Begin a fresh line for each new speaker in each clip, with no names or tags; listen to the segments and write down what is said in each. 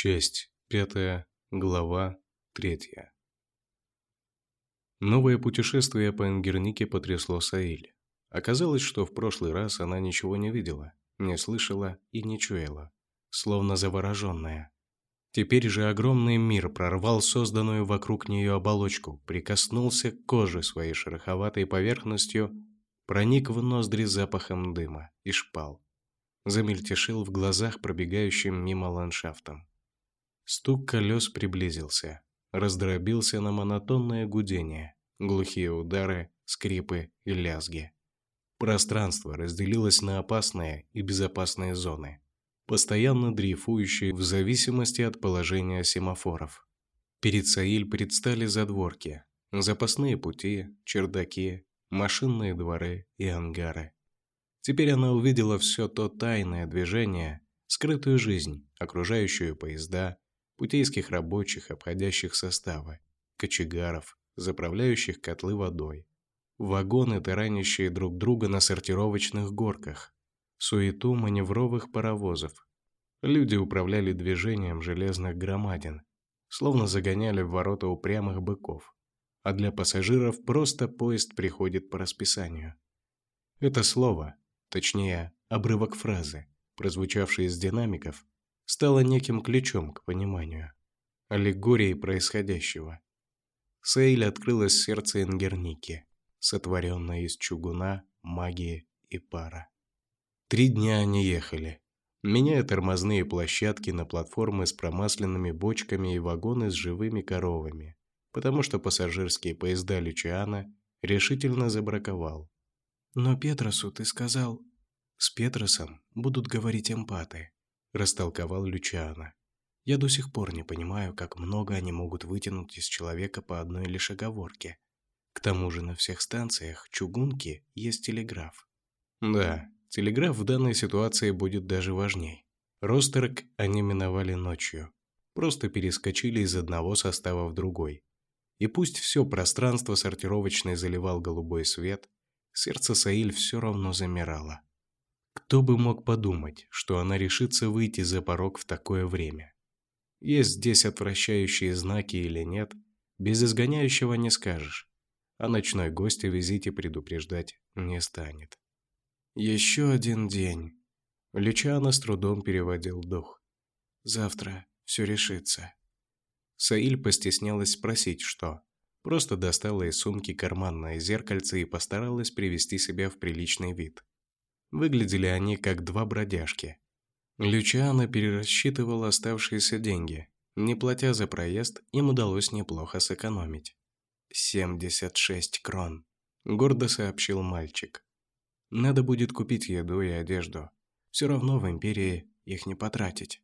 Часть пятая, глава третья. Новое путешествие по Энгернике потрясло Саиль. Оказалось, что в прошлый раз она ничего не видела, не слышала и не чуяла, словно завороженная. Теперь же огромный мир прорвал созданную вокруг нее оболочку, прикоснулся к коже своей шероховатой поверхностью, проник в ноздри запахом дыма и шпал. Замельтешил в глазах пробегающим мимо ландшафтом. Стук колес приблизился, раздробился на монотонное гудение, глухие удары, скрипы и лязги. Пространство разделилось на опасные и безопасные зоны, постоянно дрейфующие в зависимости от положения семафоров. Перед Саиль предстали задворки, запасные пути, чердаки, машинные дворы и ангары. Теперь она увидела все то тайное движение, скрытую жизнь, окружающую поезда, путейских рабочих, обходящих составы, кочегаров, заправляющих котлы водой, вагоны, таранящие друг друга на сортировочных горках, суету маневровых паровозов. Люди управляли движением железных громадин, словно загоняли в ворота упрямых быков, а для пассажиров просто поезд приходит по расписанию. Это слово, точнее, обрывок фразы, прозвучавший из динамиков, стало неким ключом к пониманию, аллегорией происходящего. Сейль открылось сердце Ингерники, сотворенное из чугуна, магии и пара. Три дня они ехали, меняя тормозные площадки на платформы с промасленными бочками и вагоны с живыми коровами, потому что пассажирские поезда Лючиана решительно забраковал.
«Но Петросу ты сказал...»
«С Петросом будут говорить эмпаты», – растолковал Лючиана. «Я до сих пор не понимаю, как много они могут вытянуть из человека по одной лишь оговорке. К тому же на всех станциях чугунки есть телеграф». «Да, телеграф в данной ситуации будет даже важней. Ростерк они миновали ночью. Просто перескочили из одного состава в другой. И пусть все пространство сортировочной заливал голубой свет, сердце Саиль все равно замирало. Кто бы мог подумать, что она решится выйти за порог в такое время? Есть здесь отвращающие знаки или нет, без изгоняющего не скажешь, а ночной гость о визите предупреждать не станет. Еще один день. Лючано с трудом переводил дух. Завтра все решится. Саиль постеснялась спросить, что. Просто достала из сумки карманное зеркальце и постаралась привести себя в приличный вид. Выглядели они как два бродяжки. Лючиана перерасчитывал оставшиеся деньги. Не платя за проезд, им удалось неплохо сэкономить. «Семьдесят шесть крон», – гордо сообщил мальчик. «Надо будет купить еду и одежду. Все равно в Империи их не потратить.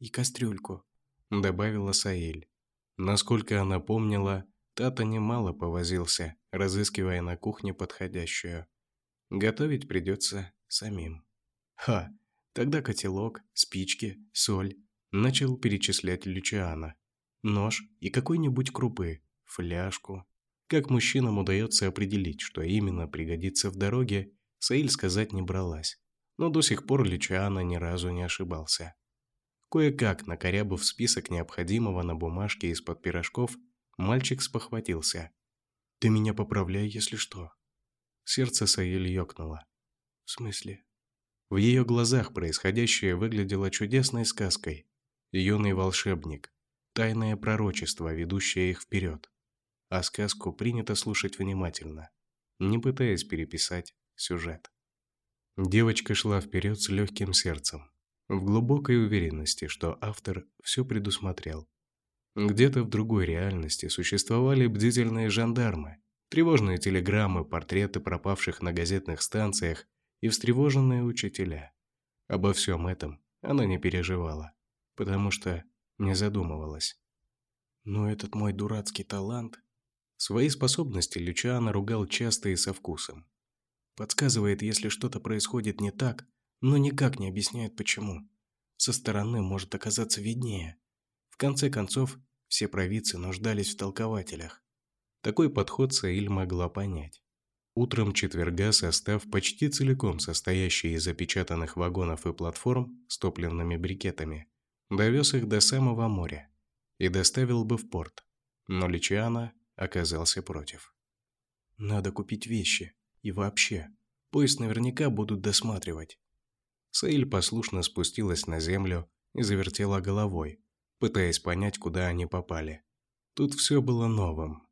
И кастрюльку», – добавила Саиль. Насколько она помнила, Тата немало повозился, разыскивая на кухне подходящую. Готовить придется самим. Ха, тогда котелок, спички, соль. Начал перечислять Лючиана. Нож и какой-нибудь крупы, фляжку. Как мужчинам удается определить, что именно пригодится в дороге, Саиль сказать не бралась. Но до сих пор Лючиана ни разу не ошибался. Кое-как, накорябав список необходимого на бумажке из-под пирожков, мальчик спохватился. «Ты меня поправляй, если что». Сердце Саиль ёкнуло. В смысле? В ее глазах происходящее выглядело чудесной сказкой. Юный волшебник. Тайное пророчество, ведущее их вперед. А сказку принято слушать внимательно, не пытаясь переписать сюжет. Девочка шла вперед с легким сердцем, в глубокой уверенности, что автор все предусмотрел. Где-то в другой реальности существовали бдительные жандармы, тревожные телеграммы, портреты пропавших на газетных станциях и встревоженные учителя. Обо всем этом она не переживала, потому что не задумывалась. Но этот мой дурацкий талант... Свои способности Лючано ругал часто и со вкусом. Подсказывает, если что-то происходит не так, но никак не объясняет почему. Со стороны может оказаться виднее. В конце концов, все провидцы нуждались в толкователях. Такой подход Саиль могла понять. Утром четверга состав, почти целиком состоящий из запечатанных вагонов и платформ с топливными брикетами, довез их до самого моря и доставил бы в порт. Но Личиана оказался против.
«Надо купить вещи. И вообще, поезд наверняка будут досматривать».
Саиль послушно спустилась на землю и завертела головой, пытаясь понять, куда они попали. Тут все было новым.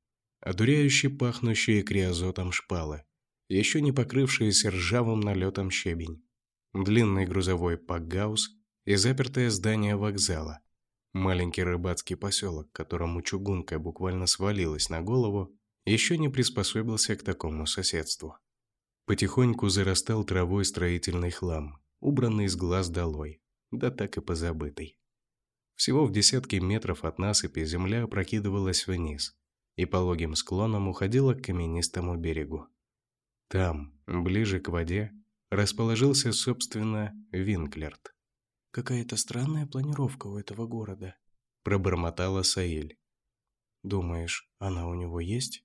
Одуряюще пахнущие криозотом шпалы, еще не покрывшиеся ржавым налетом щебень, длинный грузовой пакгаус и запертое здание вокзала, маленький рыбацкий поселок, которому чугунка буквально свалилась на голову, еще не приспособился к такому соседству. Потихоньку зарастал травой строительный хлам, убранный с глаз долой, да так и позабытый. Всего в десятки метров от насыпи земля опрокидывалась вниз и пологим склоном уходила к каменистому берегу. Там, ближе к воде, расположился, собственно, Винклерт.
«Какая-то странная планировка у этого города», –
пробормотала Саиль.
«Думаешь, она у него есть?»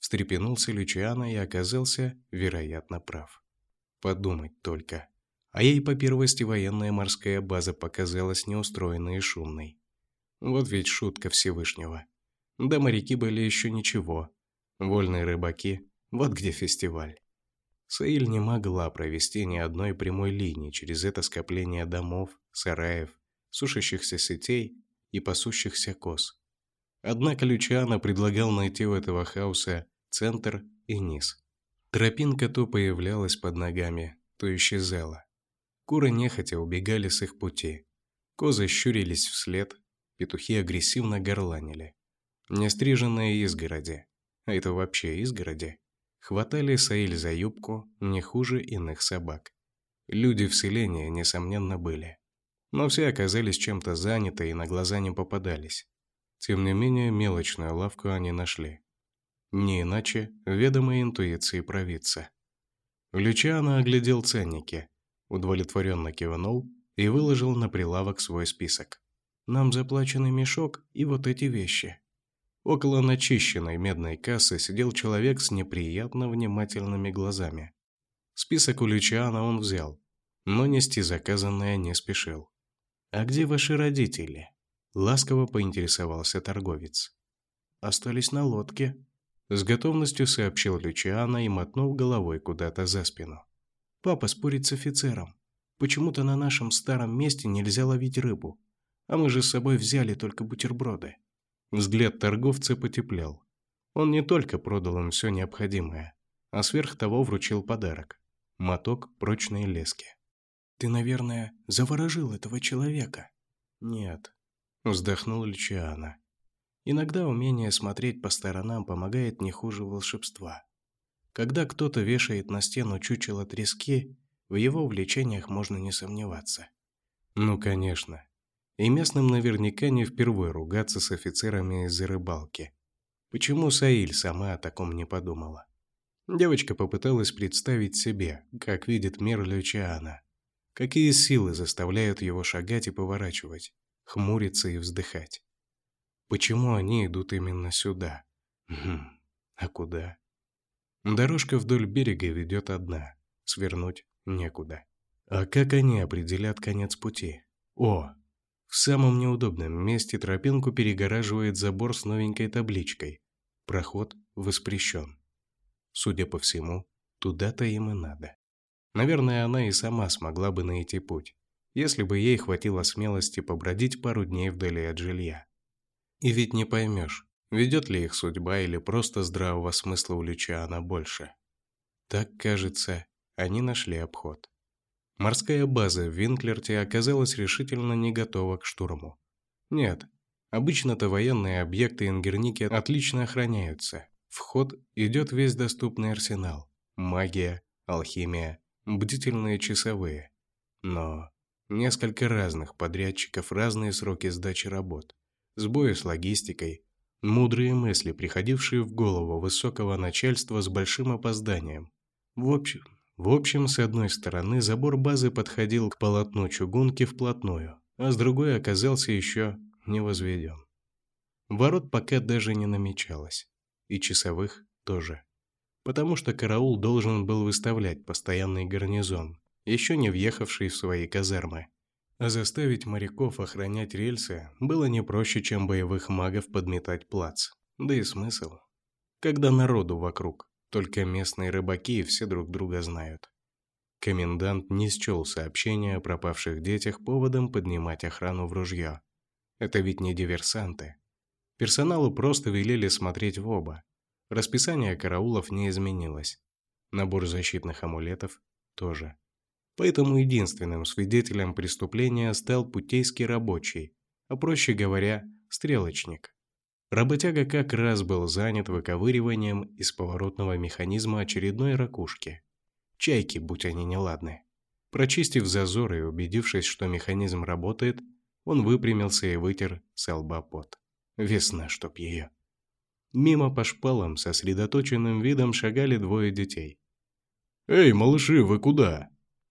Встрепенулся Лючиано и оказался, вероятно, прав. Подумать только. А ей по первости военная морская база показалась неустроенной и шумной. Вот ведь шутка Всевышнего. Да моряки были еще ничего. Вольные рыбаки, вот где фестиваль. Саиль не могла провести ни одной прямой линии через это скопление домов, сараев, сушащихся сетей и пасущихся коз. Однако Лючиано предлагал найти у этого хаоса центр и низ. Тропинка то появлялась под ногами, то исчезала. Куры нехотя убегали с их пути. Козы щурились вслед, петухи агрессивно горланили. Нестриженные изгороди, а это вообще изгороди, хватали Саиль за юбку не хуже иных собак. Люди в селении, несомненно, были. Но все оказались чем-то заняты и на глаза не попадались. Тем не менее, мелочную лавку они нашли. Не иначе, ведомой интуиции провидца. Лючано оглядел ценники – удовлетворенно кивнул и выложил на прилавок свой список.
«Нам заплаченный мешок и вот эти вещи».
Около начищенной медной кассы сидел человек с неприятно внимательными глазами. Список у Лючиана он взял, но нести заказанное не спешил. «А где ваши родители?» – ласково поинтересовался торговец.
«Остались на лодке», –
с готовностью сообщил Лючиана и мотнул головой куда-то за спину.
Папа спорит с офицером. Почему-то на нашем старом месте нельзя ловить рыбу. А мы же с собой взяли только бутерброды.
Взгляд торговца потеплел. Он не только продал им все необходимое, а сверх того вручил подарок. Моток прочной лески.
«Ты, наверное, заворожил этого человека?»
«Нет», – вздохнул Лючиана.
«Иногда умение смотреть по сторонам помогает не хуже волшебства. Когда кто-то вешает на стену чучело трески, в его увлечениях можно не сомневаться.
Ну, конечно. И местным наверняка не впервые ругаться с офицерами из-за рыбалки. Почему Саиль сама о таком не подумала? Девочка попыталась представить себе, как видит мир Лючиана. Какие силы заставляют его шагать и поворачивать, хмуриться и вздыхать. Почему они идут именно сюда? Хм, а куда? Дорожка вдоль берега ведет одна, свернуть некуда. А как они определят конец пути? О, в самом неудобном месте тропинку перегораживает забор с новенькой табличкой. Проход воспрещен. Судя по всему, туда-то им и надо. Наверное, она и сама смогла бы найти путь, если бы ей хватило смелости побродить пару дней вдали от жилья. И ведь не поймешь, Ведет ли их судьба или просто здравого смысла у Лючана больше? Так, кажется, они нашли обход. Морская база в Винклерте оказалась решительно не готова к штурму. Нет, обычно-то военные объекты Ингерники отлично охраняются. В ход идет весь доступный арсенал. Магия, алхимия, бдительные часовые. Но несколько разных подрядчиков, разные сроки сдачи работ. Сбои с логистикой, Мудрые мысли, приходившие в голову высокого начальства с большим опозданием. В общем, в общем, с одной стороны забор базы подходил к полотну чугунки вплотную, а с другой оказался еще не возведен. Ворот пока даже не намечалось, и часовых тоже, потому что караул должен был выставлять постоянный гарнизон, еще не въехавший в свои казармы. А заставить моряков охранять рельсы было не проще, чем боевых магов подметать плац. Да и смысл. Когда народу вокруг, только местные рыбаки все друг друга знают. Комендант не счел сообщения о пропавших детях поводом поднимать охрану в ружье. Это ведь не диверсанты. Персоналу просто велели смотреть в оба. Расписание караулов не изменилось. Набор защитных амулетов тоже. Поэтому единственным свидетелем преступления стал путейский рабочий, а проще говоря, стрелочник. Работяга как раз был занят выковыриванием из поворотного механизма очередной ракушки. Чайки, будь они неладны. Прочистив зазор и убедившись, что механизм работает, он выпрямился и вытер с лба пот. Весна, чтоб ее. Мимо по шпалам сосредоточенным видом шагали двое детей. «Эй, малыши, вы куда?»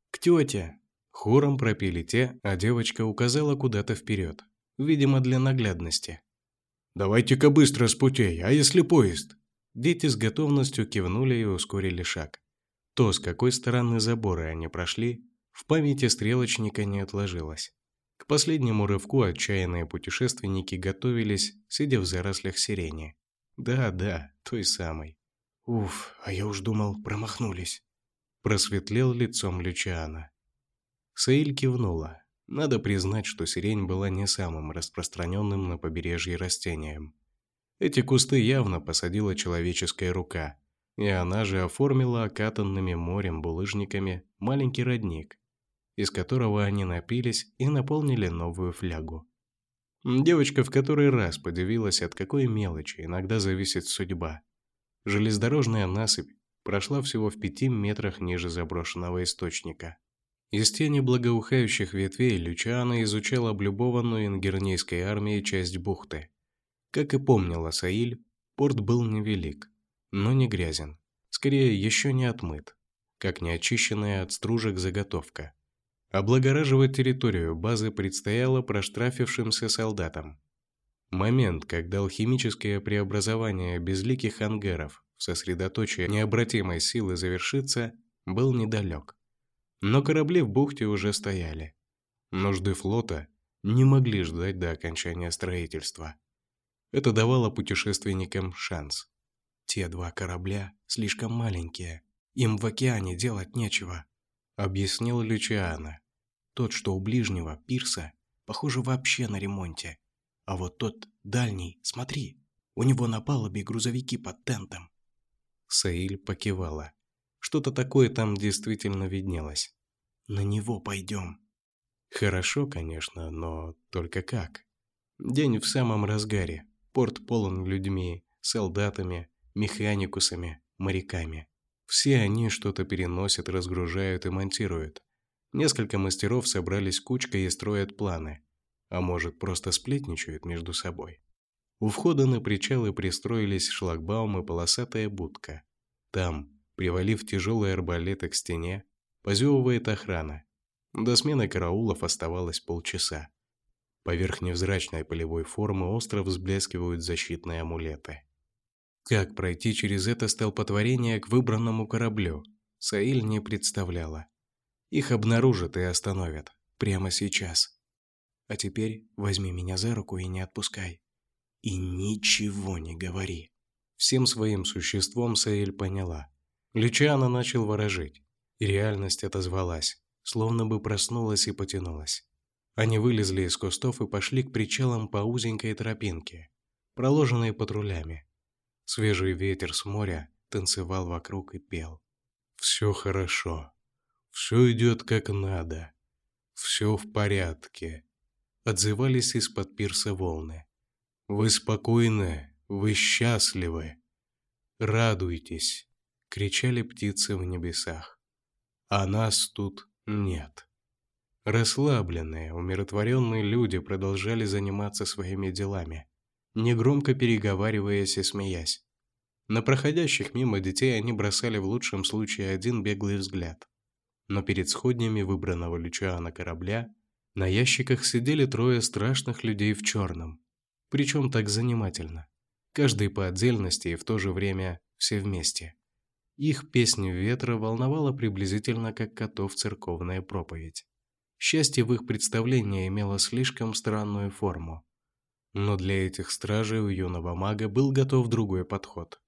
«К тете!» Хором пропели те, а девочка указала куда-то вперед. Видимо, для наглядности.
«Давайте-ка быстро с путей, а если поезд?»
Дети с готовностью кивнули и ускорили шаг. То, с какой стороны забора они прошли, в памяти стрелочника не отложилось. К последнему рывку отчаянные путешественники готовились, сидя в зарослях сирени. Да-да, той самой.
Уф, а я уж думал, промахнулись.
Просветлел лицом Лючиана. Саиль кивнула. Надо признать, что сирень была не самым распространенным на побережье растением. Эти кусты явно посадила человеческая рука, и она же оформила окатанными морем булыжниками маленький родник, из которого они напились и наполнили новую флягу. Девочка в который раз подивилась, от какой мелочи иногда зависит судьба. Железнодорожная насыпь прошла всего в пяти метрах ниже заброшенного источника. Из тени благоухающих ветвей Лючана изучал облюбованную ингернейской армией часть бухты. Как и помнила Саиль, порт был невелик, но не грязен, скорее еще не отмыт, как неочищенная от стружек заготовка. Облагораживать территорию базы предстояло проштрафившимся солдатам. Момент, когда алхимическое преобразование безликих ангаров в сосредоточие необратимой силы завершится, был недалек. Но корабли в бухте уже стояли. Нужды флота не могли ждать до окончания строительства. Это давало путешественникам шанс.
Те два корабля слишком маленькие, им в океане делать нечего
объяснил Лючиана.
Тот, что у ближнего пирса, похоже вообще на ремонте. А вот тот дальний, смотри, у него на палубе грузовики под тентом.
Саиль покивала. Что-то такое там действительно виднелось.
На него пойдем.
Хорошо, конечно, но только как? День в самом разгаре. Порт полон людьми, солдатами, механикусами, моряками. Все они что-то переносят, разгружают и монтируют. Несколько мастеров собрались кучкой и строят планы. А может, просто сплетничают между собой. У входа на причалы пристроились шлагбаум и полосатая будка. Там, привалив тяжелые арбалеты к стене, позевывает охрана. До смены караулов оставалось полчаса. Поверх невзрачной полевой формы остро взблескивают защитные амулеты. Как пройти через это столпотворение к выбранному кораблю, Саиль не представляла. Их обнаружат и остановят. Прямо сейчас.
А теперь возьми меня за руку и не отпускай. И ничего не говори.
Всем своим существом Саиль поняла. Лючана начал ворожить. И реальность отозвалась, словно бы проснулась и потянулась. Они вылезли из кустов и пошли к причалам по узенькой тропинке, проложенной патрулями. Свежий ветер с моря танцевал вокруг и пел. «Все хорошо. Все идет как надо. Все в порядке», — отзывались из-под пирса волны. «Вы спокойны, вы счастливы. Радуйтесь», — кричали птицы в небесах. «А нас тут нет». Расслабленные, умиротворенные люди продолжали заниматься своими делами негромко переговариваясь и смеясь. На проходящих мимо детей они бросали в лучшем случае один беглый взгляд. Но перед сходнями выбранного Лючиана корабля на ящиках сидели трое страшных людей в черном. Причем так занимательно. Каждый по отдельности и в то же время все вместе. Их песня ветра волновала приблизительно как котов церковная проповедь.
Счастье в их представлении имело слишком странную форму. Но для этих стражей у юного мага был готов другой подход.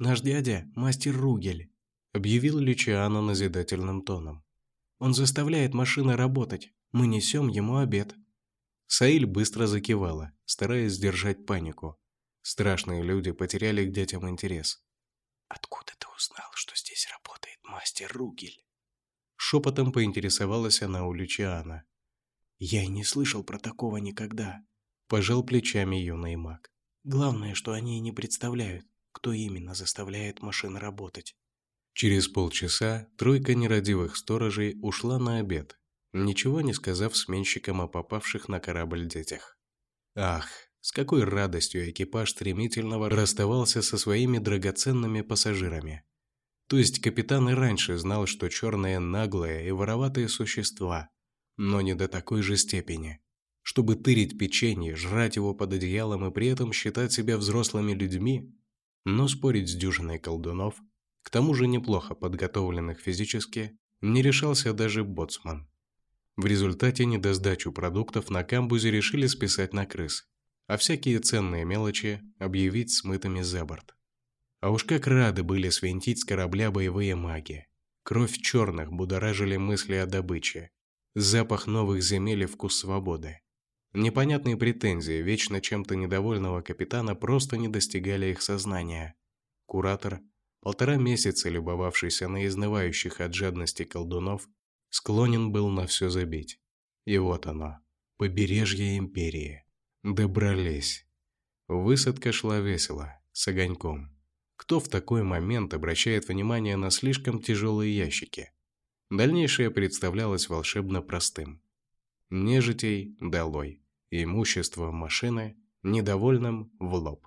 «Наш дядя – мастер Ругель», – объявил Лючиано назидательным тоном. «Он заставляет машины работать. Мы несем ему обед». Саиль быстро закивала, стараясь сдержать панику. Страшные люди потеряли к детям интерес. «Откуда узнал, что здесь работает мастер Ругель?» Шепотом поинтересовалась она у Лючиана. «Я и не слышал про такого никогда», – пожал плечами юный маг. «Главное, что они и не представляют, кто именно заставляет машин работать».
Через полчаса тройка нерадивых сторожей ушла на обед, ничего не сказав сменщикам о попавших на корабль детях. Ах, с какой радостью экипаж стремительного расставался со своими драгоценными пассажирами. То есть капитан и раньше знал, что черные наглые и вороватые существа, но не до такой же степени. Чтобы тырить печенье, жрать его под одеялом и при этом считать себя взрослыми людьми, но спорить с дюжиной колдунов, к тому же неплохо подготовленных физически, не решался даже боцман. В результате недосдачу продуктов на камбузе решили списать на крыс а всякие ценные мелочи объявить смытыми за борт. А уж как рады были свинтить с корабля боевые маги. Кровь черных будоражили мысли о добыче. Запах новых земель и вкус свободы. Непонятные претензии вечно чем-то недовольного капитана просто не достигали их сознания. Куратор, полтора месяца любовавшийся на изнывающих от жадности колдунов, склонен был на все забить. И вот оно, побережье Империи. Добрались. Высадка шла весело, с огоньком. Кто в такой момент обращает внимание на слишком тяжелые ящики? Дальнейшее представлялось волшебно простым. Нежитей долой, имущество машины недовольным в лоб.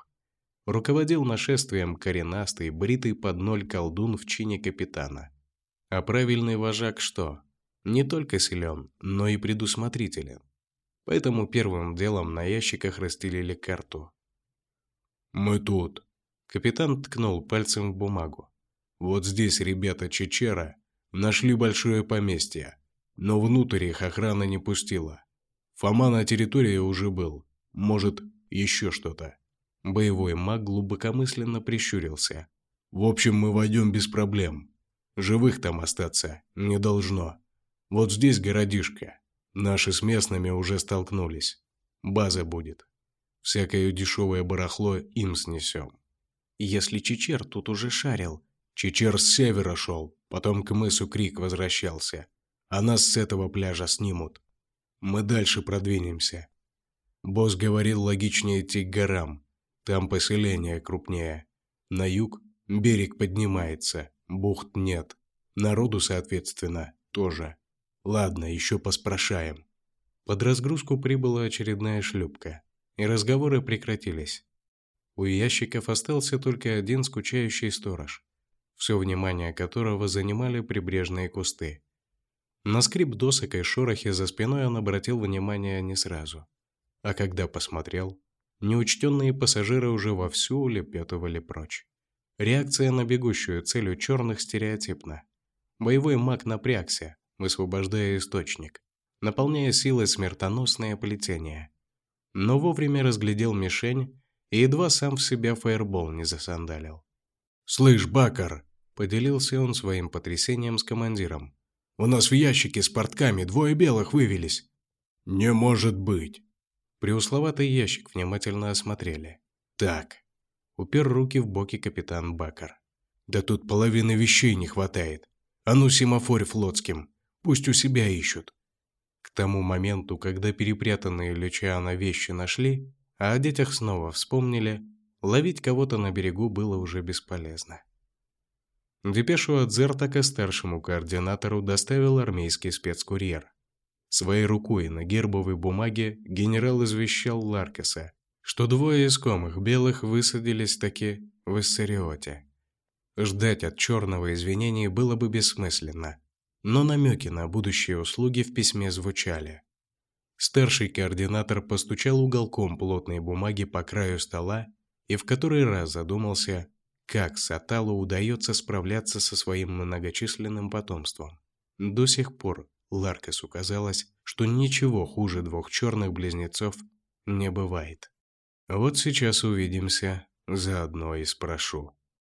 Руководил нашествием коренастый, бритый под ноль колдун в чине капитана. А правильный вожак что? Не только силен, но и предусмотрителен. Поэтому первым делом на ящиках расстелили карту. «Мы тут!» Капитан ткнул пальцем в бумагу. «Вот здесь ребята Чечера нашли большое поместье, но внутрь их охрана не пустила. Фома на территории уже был. Может, еще что-то». Боевой маг глубокомысленно прищурился. «В общем, мы войдем без проблем. Живых там остаться не должно. Вот здесь городишко. Наши с местными уже столкнулись. База будет. Всякое дешевое барахло им снесем.
Если Чечер тут уже шарил.
Чечер с севера шел, потом к мысу Крик возвращался. А нас с этого пляжа снимут. Мы дальше продвинемся. Босс говорил, логичнее идти к горам. Там поселение крупнее. На юг берег поднимается, бухт нет. Народу, соответственно, тоже. Ладно, еще поспрашаем. Под разгрузку прибыла очередная шлюпка, и разговоры прекратились. У ящиков остался только один скучающий сторож, все внимание которого занимали прибрежные кусты. На скрип досок и шорохи за спиной он обратил внимание не сразу. А когда посмотрел, неучтенные пассажиры уже вовсю улепетывали прочь. Реакция на бегущую цель у черных стереотипна. Боевой маг напрягся, высвобождая источник, наполняя силой смертоносное плетение. Но вовремя разглядел мишень и едва сам в себя фаербол не засандалил. «Слышь, Бакар!» – поделился он своим потрясением с командиром. «У нас в ящике с портками двое белых вывелись!» «Не может быть!» Преусловатый ящик внимательно осмотрели. «Так!» – упер руки в боки капитан Бакар. «Да тут половины вещей не хватает! А ну, семафорь флотским!» Пусть у себя ищут. К тому моменту, когда перепрятанные Лючиана вещи нашли, а о детях снова вспомнили, ловить кого-то на берегу было уже бесполезно. Депешу от Зертака старшему координатору доставил армейский спецкурьер. Своей рукой на гербовой бумаге генерал извещал Ларкеса, что двое искомых белых высадились таки в Иссариоте. Ждать от черного извинений было бы бессмысленно но намеки на будущие услуги в письме звучали. Старший координатор постучал уголком плотной бумаги по краю стола и в который раз задумался, как Саталу удается справляться со своим многочисленным потомством. До сих пор
Ларкесу казалось, что ничего хуже двух черных близнецов не бывает. «Вот сейчас увидимся, заодно и спрошу».